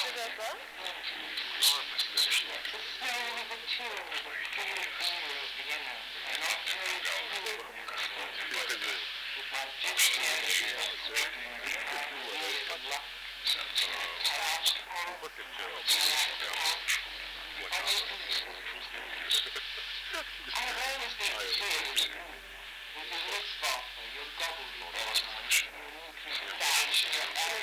I always think too, which is what's thoughtful. You'll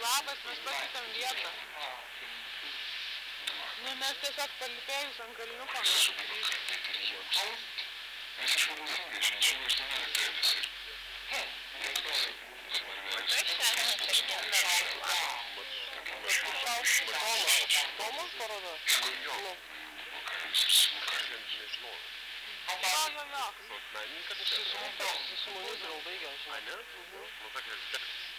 Labas, mes pakitam vietą. Nu, mes tiesiog palipėjus ant kalniuko. Mes iš vadovų, aš nežinau, aš ten nereikėjau visai. Vamos por dos. No. No, no, no. Nunca to się zrobiło. To się nie zrobiło. A nie? No tak jest.